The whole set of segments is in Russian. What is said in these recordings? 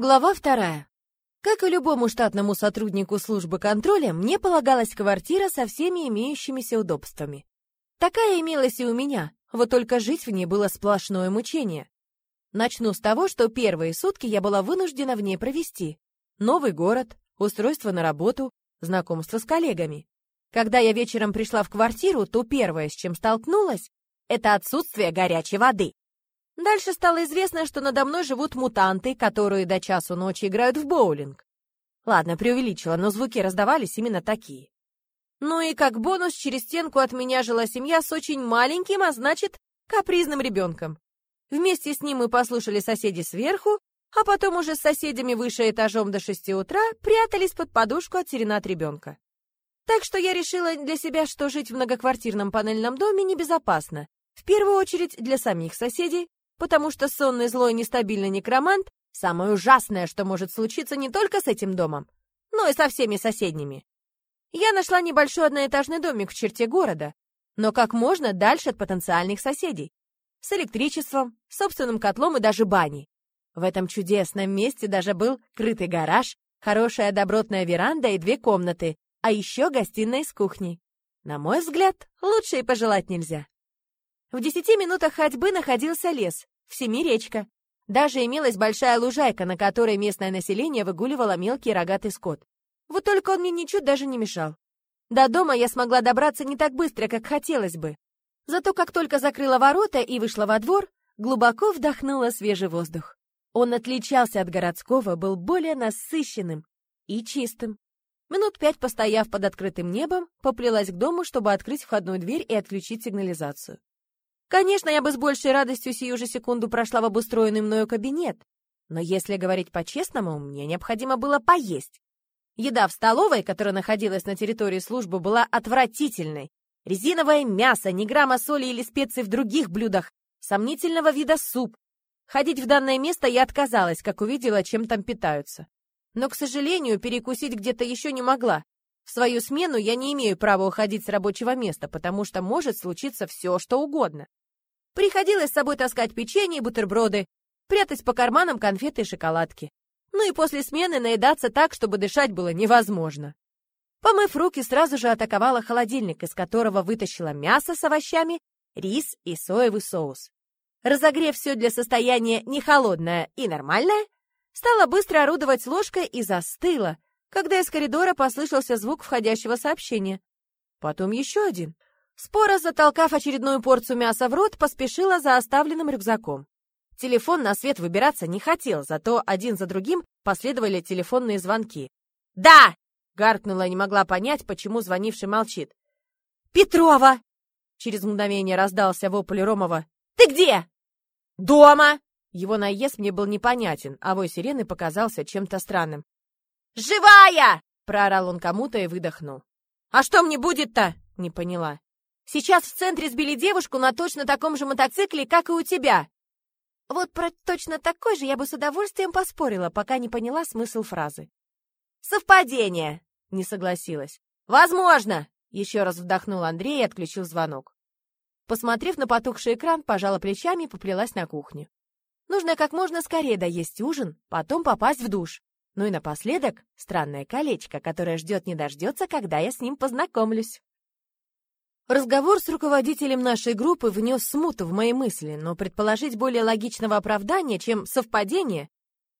Глава вторая. Как и любому штатному сотруднику службы контроля, мне полагалась квартира со всеми имеющимися удобствами. Такая имелась и у меня, вот только жить в ней было сплошное мучение. Начну с того, что первые сутки я была вынуждена в ней провести. Новый город, устройство на работу, знакомство с коллегами. Когда я вечером пришла в квартиру, то первое, с чем столкнулась, это отсутствие горячей воды. Дальше стало известно, что надо мной живут мутанты, которые до часу ночи играют в боулинг. Ладно, преувеличила, но звуки раздавались именно такие. Ну и как бонус, через стенку от меня жила семья с очень маленьким, а значит, капризным ребенком. Вместе с ним мы послушали соседей сверху, а потом уже с соседями выше этажом до шести утра прятались под подушку от серенат ребенка. Так что я решила для себя, что жить в многоквартирном панельном доме небезопасно. В первую очередь для самих соседей, потому что сонный злой нестабильный некромант — самое ужасное, что может случиться не только с этим домом, но и со всеми соседними. Я нашла небольшой одноэтажный домик в черте города, но как можно дальше от потенциальных соседей. С электричеством, собственным котлом и даже баней. В этом чудесном месте даже был крытый гараж, хорошая добротная веранда и две комнаты, а еще гостиная с кухней. На мой взгляд, лучше и пожелать нельзя. В десяти минутах ходьбы находился лес, в семи речка. Даже имелась большая лужайка, на которой местное население выгуливало мелкий рогатый скот. Вот только он мне ничуть даже не мешал. До дома я смогла добраться не так быстро, как хотелось бы. Зато как только закрыла ворота и вышла во двор, глубоко вдохнула свежий воздух. Он отличался от городского, был более насыщенным и чистым. Минут пять постояв под открытым небом, поплелась к дому, чтобы открыть входную дверь и отключить сигнализацию. Конечно, я бы с большей радостью сию же секунду прошла в обустроенный мною кабинет. Но если говорить по-честному, мне необходимо было поесть. Еда в столовой, которая находилась на территории службы, была отвратительной. Резиновое мясо, ни грамма соли или специй в других блюдах, сомнительного вида суп. Ходить в данное место я отказалась, как увидела, чем там питаются. Но, к сожалению, перекусить где-то еще не могла. В свою смену я не имею права уходить с рабочего места, потому что может случиться все, что угодно. Приходилось с собой таскать печенье и бутерброды, прятать по карманам конфеты и шоколадки. Ну и после смены наедаться так, чтобы дышать было невозможно. Помыв руки, сразу же атаковала холодильник, из которого вытащила мясо с овощами, рис и соевый соус. Разогрев все для состояния не холодное и нормальное, стала быстро орудовать ложкой и застыла, когда из коридора послышался звук входящего сообщения. Потом еще один — Спора, затолкав очередную порцию мяса в рот, поспешила за оставленным рюкзаком. Телефон на свет выбираться не хотел, зато один за другим последовали телефонные звонки. «Да!» — гаркнула и не могла понять, почему звонивший молчит. «Петрова!» — через мгновение раздался вопль Ромова. «Ты где?» «Дома!» Его наезд мне был непонятен, а вой сирены показался чем-то странным. «Живая!» — проорал он кому-то и выдохнул. «А что мне будет-то?» — не поняла. Сейчас в центре сбили девушку на точно таком же мотоцикле, как и у тебя. Вот про точно такой же я бы с удовольствием поспорила, пока не поняла смысл фразы. Совпадение, не согласилась. Возможно, еще раз вдохнул Андрей и отключил звонок. Посмотрев на потухший экран, пожала плечами и поплелась на кухню. Нужно как можно скорее доесть ужин, потом попасть в душ. Ну и напоследок странное колечко, которое ждет не дождется, когда я с ним познакомлюсь. Разговор с руководителем нашей группы внес смуту в мои мысли, но предположить более логичного оправдания, чем совпадение,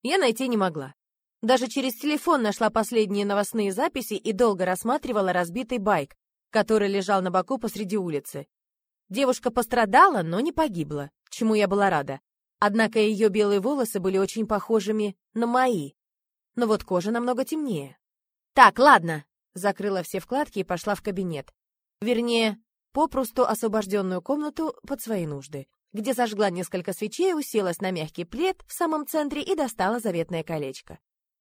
я найти не могла. Даже через телефон нашла последние новостные записи и долго рассматривала разбитый байк, который лежал на боку посреди улицы. Девушка пострадала, но не погибла, чему я была рада. Однако ее белые волосы были очень похожими на мои. Но вот кожа намного темнее. «Так, ладно!» Закрыла все вкладки и пошла в кабинет. Вернее, попросту освобожденную комнату под свои нужды, где зажгла несколько свечей, уселась на мягкий плед в самом центре и достала заветное колечко.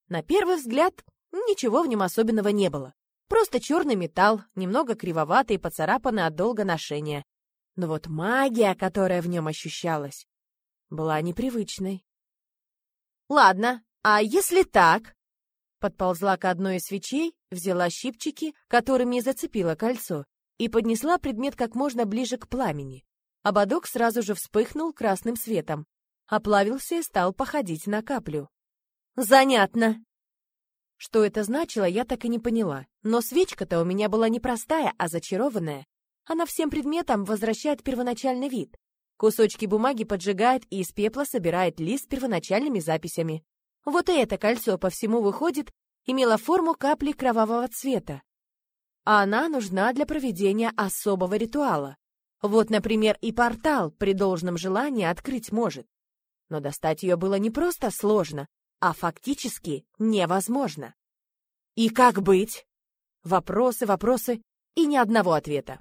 На первый взгляд, ничего в нем особенного не было. Просто черный металл, немного кривоватый и поцарапанный от долга ношения. Но вот магия, которая в нем ощущалась, была непривычной. «Ладно, а если так?» Подползла к одной из свечей, взяла щипчики, которыми и зацепила кольцо, и поднесла предмет как можно ближе к пламени. Ободок сразу же вспыхнул красным светом, оплавился и стал походить на каплю. Занятно. Что это значило, я так и не поняла. Но свечка-то у меня была не простая, а зачарованная. Она всем предметам возвращает первоначальный вид. Кусочки бумаги поджигает и из пепла собирает лист с первоначальными записями. Вот и это кольцо по всему выходит, имело форму капли кровавого цвета. А она нужна для проведения особого ритуала. Вот, например, и портал при должном желании открыть может. Но достать ее было не просто сложно, а фактически невозможно. И как быть? Вопросы, вопросы и ни одного ответа.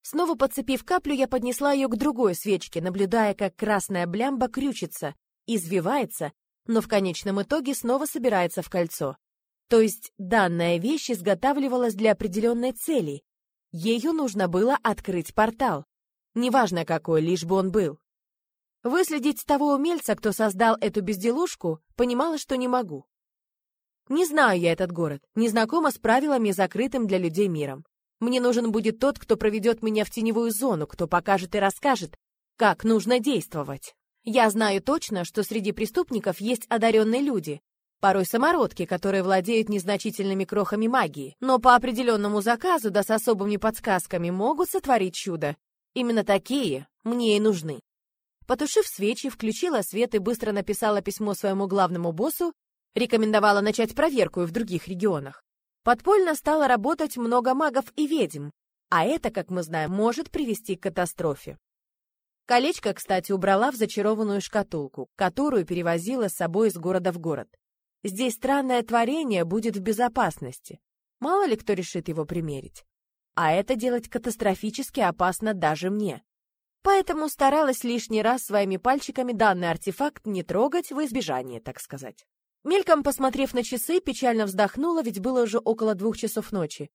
Снова подцепив каплю, я поднесла ее к другой свечке, наблюдая, как красная блямба крючится, извивается, но в конечном итоге снова собирается в кольцо. То есть данная вещь изготавливалась для определенной цели. Ею нужно было открыть портал. Неважно какой, лишь бы он был. Выследить того умельца, кто создал эту безделушку, понимала, что не могу. Не знаю я этот город, не знакома с правилами, закрытым для людей миром. Мне нужен будет тот, кто проведет меня в теневую зону, кто покажет и расскажет, как нужно действовать. Я знаю точно, что среди преступников есть одаренные люди, порой самородки, которые владеют незначительными крохами магии, но по определенному заказу да с особыми подсказками могут сотворить чудо. Именно такие мне и нужны. Потушив свечи, включила свет и быстро написала письмо своему главному боссу, рекомендовала начать проверку и в других регионах. Подпольно стало работать много магов и ведьм, а это, как мы знаем, может привести к катастрофе. Колечко, кстати, убрала в зачарованную шкатулку, которую перевозила с собой из города в город. Здесь странное творение будет в безопасности. Мало ли кто решит его примерить. А это делать катастрофически опасно даже мне. Поэтому старалась лишний раз своими пальчиками данный артефакт не трогать в избежание, так сказать. Мельком посмотрев на часы, печально вздохнула, ведь было уже около двух часов ночи.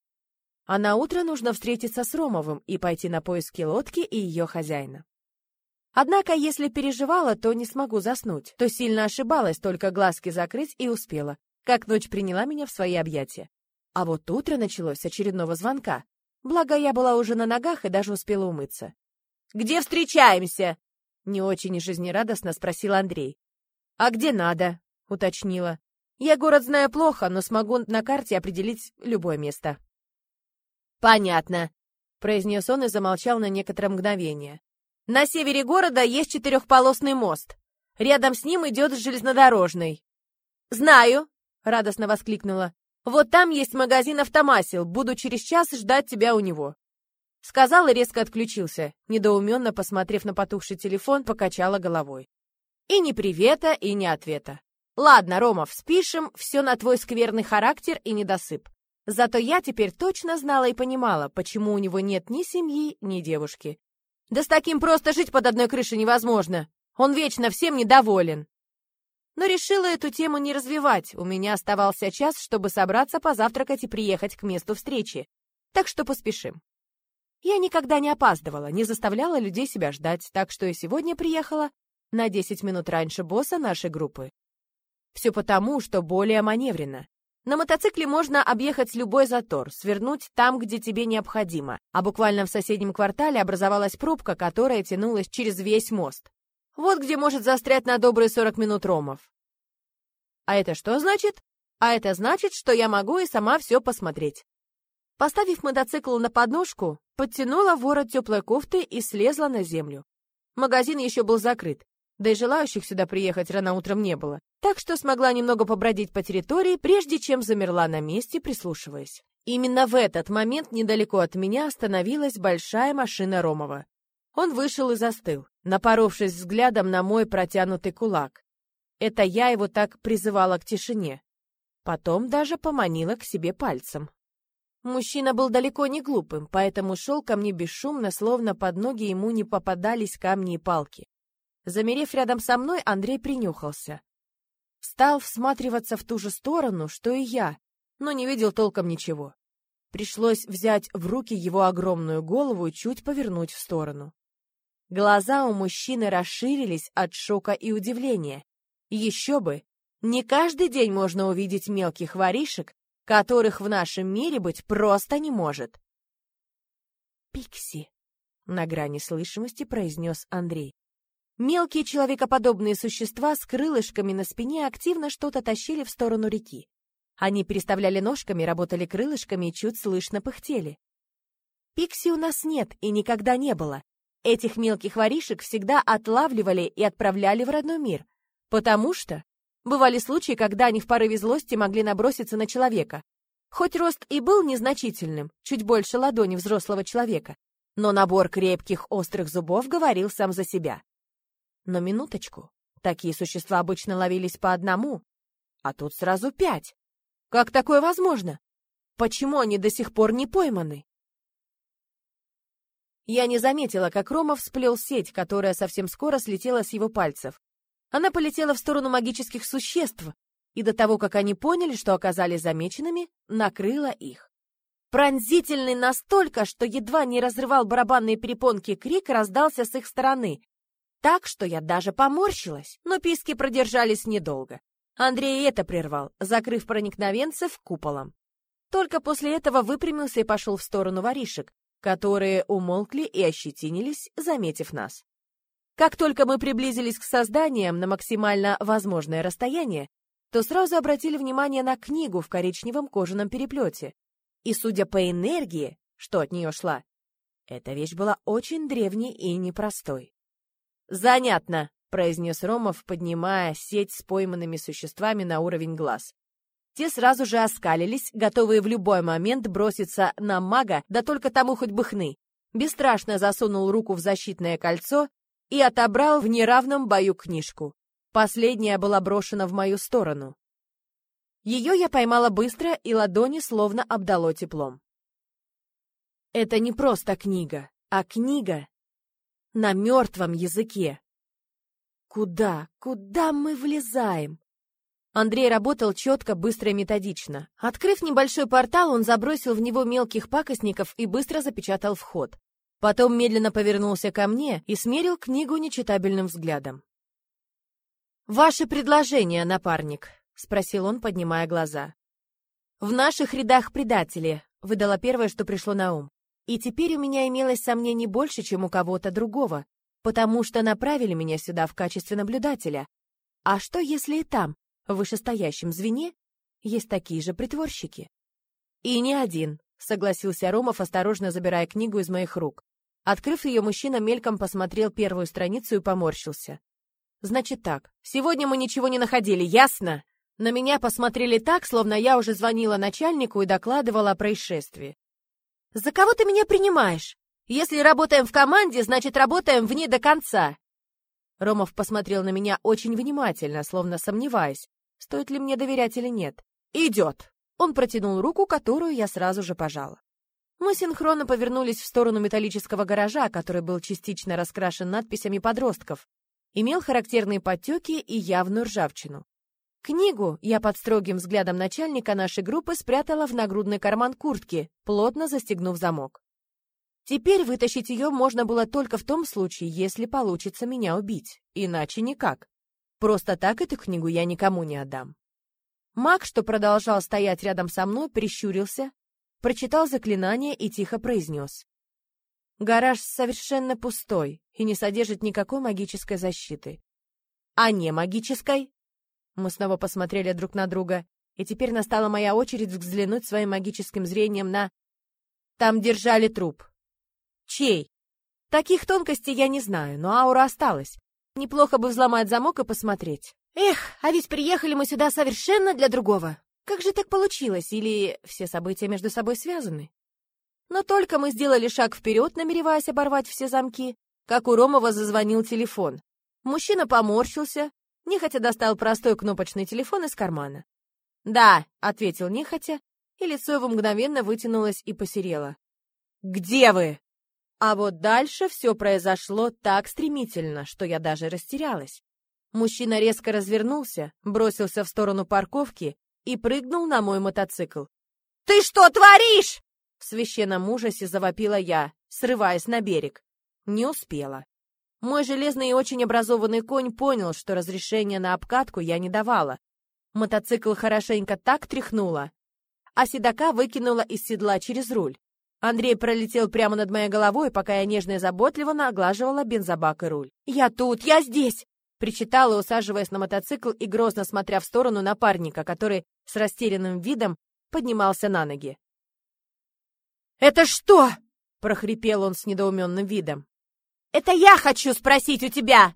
А на утро нужно встретиться с Ромовым и пойти на поиски лодки и ее хозяина. Однако, если переживала, то не смогу заснуть, то сильно ошибалась, только глазки закрыть и успела, как ночь приняла меня в свои объятия. А вот утро началось с очередного звонка. Благо, я была уже на ногах и даже успела умыться. «Где встречаемся?» — не очень жизнерадостно спросил Андрей. «А где надо?» — уточнила. «Я город знаю плохо, но смогу на карте определить любое место». «Понятно», — произнес он и замолчал на некоторое мгновение. «На севере города есть четырехполосный мост. Рядом с ним идет железнодорожный». «Знаю», — радостно воскликнула. «Вот там есть магазин «Автомасел». Буду через час ждать тебя у него». Сказал и резко отключился. Недоуменно посмотрев на потухший телефон, покачала головой. И ни привета, и ни ответа. Ладно, Ромов, спишем все на твой скверный характер и недосып. Зато я теперь точно знала и понимала, почему у него нет ни семьи, ни девушки. Да с таким просто жить под одной крышей невозможно. Он вечно всем недоволен. Но решила эту тему не развивать. У меня оставался час, чтобы собраться, позавтракать и приехать к месту встречи. Так что поспешим. Я никогда не опаздывала, не заставляла людей себя ждать, так что и сегодня приехала на 10 минут раньше босса нашей группы. Все потому, что более маневренно. На мотоцикле можно объехать любой затор, свернуть там, где тебе необходимо, а буквально в соседнем квартале образовалась пробка, которая тянулась через весь мост. Вот где может застрять на добрые 40 минут ромов. А это что значит? А это значит, что я могу и сама все посмотреть. Поставив мотоцикл на подножку, подтянула ворот теплой кофты и слезла на землю. Магазин еще был закрыт, да и желающих сюда приехать рано утром не было, так что смогла немного побродить по территории, прежде чем замерла на месте, прислушиваясь. Именно в этот момент недалеко от меня остановилась большая машина Ромова. Он вышел и застыл, напоровшись взглядом на мой протянутый кулак. Это я его так призывала к тишине. Потом даже поманила к себе пальцем. Мужчина был далеко не глупым, поэтому шел ко мне бесшумно, словно под ноги ему не попадались камни и палки. Замерев рядом со мной, Андрей принюхался. Стал всматриваться в ту же сторону, что и я, но не видел толком ничего. Пришлось взять в руки его огромную голову и чуть повернуть в сторону. Глаза у мужчины расширились от шока и удивления. Еще бы! Не каждый день можно увидеть мелких воришек, которых в нашем мире быть просто не может. «Пикси», — на грани слышимости произнес Андрей. Мелкие человекоподобные существа с крылышками на спине активно что-то тащили в сторону реки. Они переставляли ножками, работали крылышками и чуть слышно пыхтели. Пикси у нас нет и никогда не было. Этих мелких воришек всегда отлавливали и отправляли в родной мир, потому что бывали случаи, когда они в порыве злости могли наброситься на человека. Хоть рост и был незначительным, чуть больше ладони взрослого человека, но набор крепких острых зубов говорил сам за себя. Но минуточку, такие существа обычно ловились по одному, а тут сразу пять. Как такое возможно? Почему они до сих пор не пойманы? Я не заметила, как Рома всплел сеть, которая совсем скоро слетела с его пальцев. Она полетела в сторону магических существ, и до того, как они поняли, что оказались замеченными, накрыла их. Пронзительный настолько, что едва не разрывал барабанные перепонки крик раздался с их стороны, так что я даже поморщилась, но писки продержались недолго. Андрей это прервал, закрыв проникновенцев куполом. Только после этого выпрямился и пошел в сторону воришек, которые умолкли и ощетинились, заметив нас. Как только мы приблизились к созданиям на максимально возможное расстояние, то сразу обратили внимание на книгу в коричневом кожаном переплете. И, судя по энергии, что от нее шла, эта вещь была очень древней и непростой. «Занятно», — произнес Ромов, поднимая сеть с пойманными существами на уровень глаз. Те сразу же оскалились, готовые в любой момент броситься на мага, да только тому хоть бы хны. Бесстрашно засунул руку в защитное кольцо и отобрал в неравном бою книжку. Последняя была брошена в мою сторону. Ее я поймала быстро, и ладони словно обдало теплом. Это не просто книга, а книга на мертвом языке. Куда, куда мы влезаем? Андрей работал четко, быстро и методично. Открыв небольшой портал, он забросил в него мелких пакостников и быстро запечатал вход. Потом медленно повернулся ко мне и смерил книгу нечитабельным взглядом. «Ваше предложение, напарник», — спросил он, поднимая глаза. «В наших рядах предатели», — выдала первое, что пришло на ум. И теперь у меня имелось сомнений больше, чем у кого-то другого, потому что направили меня сюда в качестве наблюдателя. А что, если и там, в вышестоящем звене, есть такие же притворщики? И не один, согласился Ромов, осторожно забирая книгу из моих рук. Открыв ее, мужчина мельком посмотрел первую страницу и поморщился. Значит так, сегодня мы ничего не находили, ясно? На меня посмотрели так, словно я уже звонила начальнику и докладывала о происшествии. «За кого ты меня принимаешь? Если работаем в команде, значит, работаем в ней до конца!» Ромов посмотрел на меня очень внимательно, словно сомневаясь, стоит ли мне доверять или нет. «Идет!» Он протянул руку, которую я сразу же пожала. Мы синхронно повернулись в сторону металлического гаража, который был частично раскрашен надписями подростков, имел характерные подтеки и явную ржавчину. Книгу я под строгим взглядом начальника нашей группы спрятала в нагрудный карман куртки, плотно застегнув замок. Теперь вытащить ее можно было только в том случае, если получится меня убить. Иначе никак. Просто так эту книгу я никому не отдам. Маг, что продолжал стоять рядом со мной, прищурился, прочитал заклинание и тихо произнес. Гараж совершенно пустой и не содержит никакой магической защиты. А не магической? Мы снова посмотрели друг на друга, и теперь настала моя очередь взглянуть своим магическим зрением на... Там держали труп. Чей? Таких тонкостей я не знаю, но аура осталась. Неплохо бы взломать замок и посмотреть. Эх, а ведь приехали мы сюда совершенно для другого. Как же так получилось? Или все события между собой связаны? Но только мы сделали шаг вперед, намереваясь оборвать все замки, как у Ромова зазвонил телефон. Мужчина поморщился, нехотя достал простой кнопочный телефон из кармана. «Да», — ответил нехотя, и лицо его мгновенно вытянулось и посерело. «Где вы?» А вот дальше все произошло так стремительно, что я даже растерялась. Мужчина резко развернулся, бросился в сторону парковки и прыгнул на мой мотоцикл. «Ты что творишь?» В священном ужасе завопила я, срываясь на берег. Не успела. Мой железный и очень образованный конь понял, что разрешения на обкатку я не давала. Мотоцикл хорошенько так тряхнуло, а седока выкинула из седла через руль. Андрей пролетел прямо над моей головой, пока я нежно и заботливо наглаживала бензобак и руль. «Я тут! Я здесь!» Причитала, усаживаясь на мотоцикл и грозно смотря в сторону напарника, который с растерянным видом поднимался на ноги. «Это что?» — прохрипел он с недоуменным видом. «Это я хочу спросить у тебя!»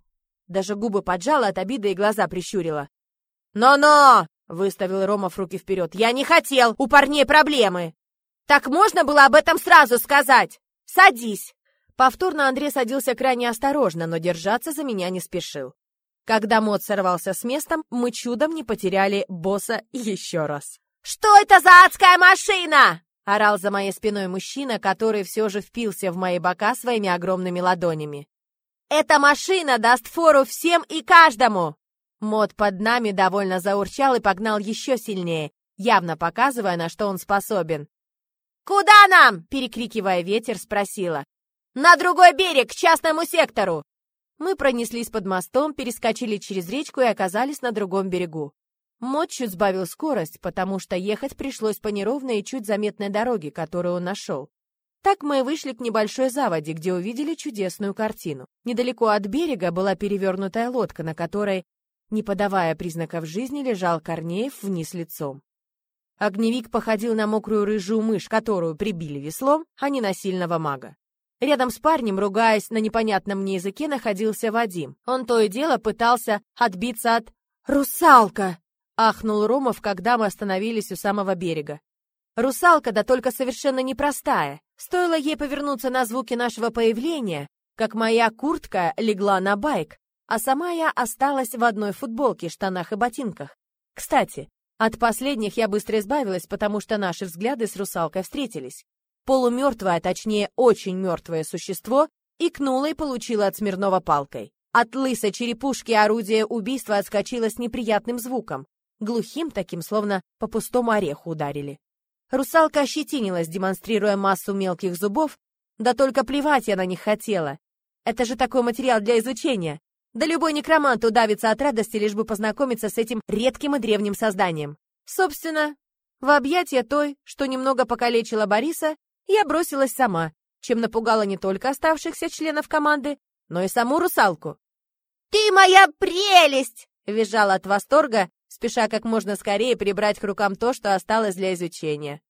Даже губы поджала от обиды и глаза прищурила. «Но-но!» — выставил Ромов руки вперед. «Я не хотел! У парней проблемы!» «Так можно было об этом сразу сказать! Садись!» Повторно Андрей садился крайне осторожно, но держаться за меня не спешил. Когда мод сорвался с местом, мы чудом не потеряли босса еще раз. «Что это за адская машина?» — орал за моей спиной мужчина, который все же впился в мои бока своими огромными ладонями. «Эта машина даст фору всем и каждому!» Мод под нами довольно заурчал и погнал еще сильнее, явно показывая, на что он способен. «Куда нам?» — перекрикивая ветер, спросила. «На другой берег, к частному сектору!» Мы пронеслись под мостом, перескочили через речку и оказались на другом берегу. Чуть сбавил скорость, потому что ехать пришлось по неровной и чуть заметной дороге, которую он нашел. Так мы вышли к небольшой заводе, где увидели чудесную картину. Недалеко от берега была перевернутая лодка, на которой, не подавая признаков жизни, лежал Корнеев вниз лицом. Огневик походил на мокрую рыжую мышь, которую прибили веслом, а не на сильного мага. Рядом с парнем, ругаясь на непонятном мне языке, находился Вадим. Он то и дело пытался отбиться от «Русалка!» — ахнул Ромов, когда мы остановились у самого берега. Русалка, да только совершенно непростая. Стоило ей повернуться на звуки нашего появления, как моя куртка легла на байк, а сама я осталась в одной футболке, штанах и ботинках. Кстати, от последних я быстро избавилась, потому что наши взгляды с русалкой встретились. Полумертвое, а точнее очень мертвое существо икнуло и получило от Смирнова палкой. От лысой черепушки орудие убийства отскочило с неприятным звуком, глухим таким, словно по пустому ореху ударили. Русалка ощетинилась, демонстрируя массу мелких зубов, да только плевать я на них хотела. Это же такой материал для изучения. Да любой некромант удавится от радости, лишь бы познакомиться с этим редким и древним созданием. Собственно, в объятия той, что немного покалечила Бориса, я бросилась сама, чем напугала не только оставшихся членов команды, но и саму русалку. «Ты моя прелесть!» — визжала от восторга, спеша как можно скорее прибрать к рукам то, что осталось для изучения.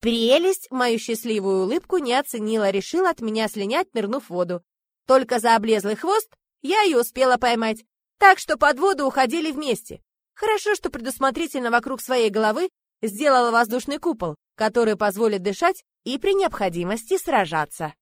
Прелесть мою счастливую улыбку не оценила, решила от меня слинять, нырнув в воду. Только за облезлый хвост я ее успела поймать, так что под воду уходили вместе. Хорошо, что предусмотрительно вокруг своей головы сделала воздушный купол, который позволит дышать и при необходимости сражаться.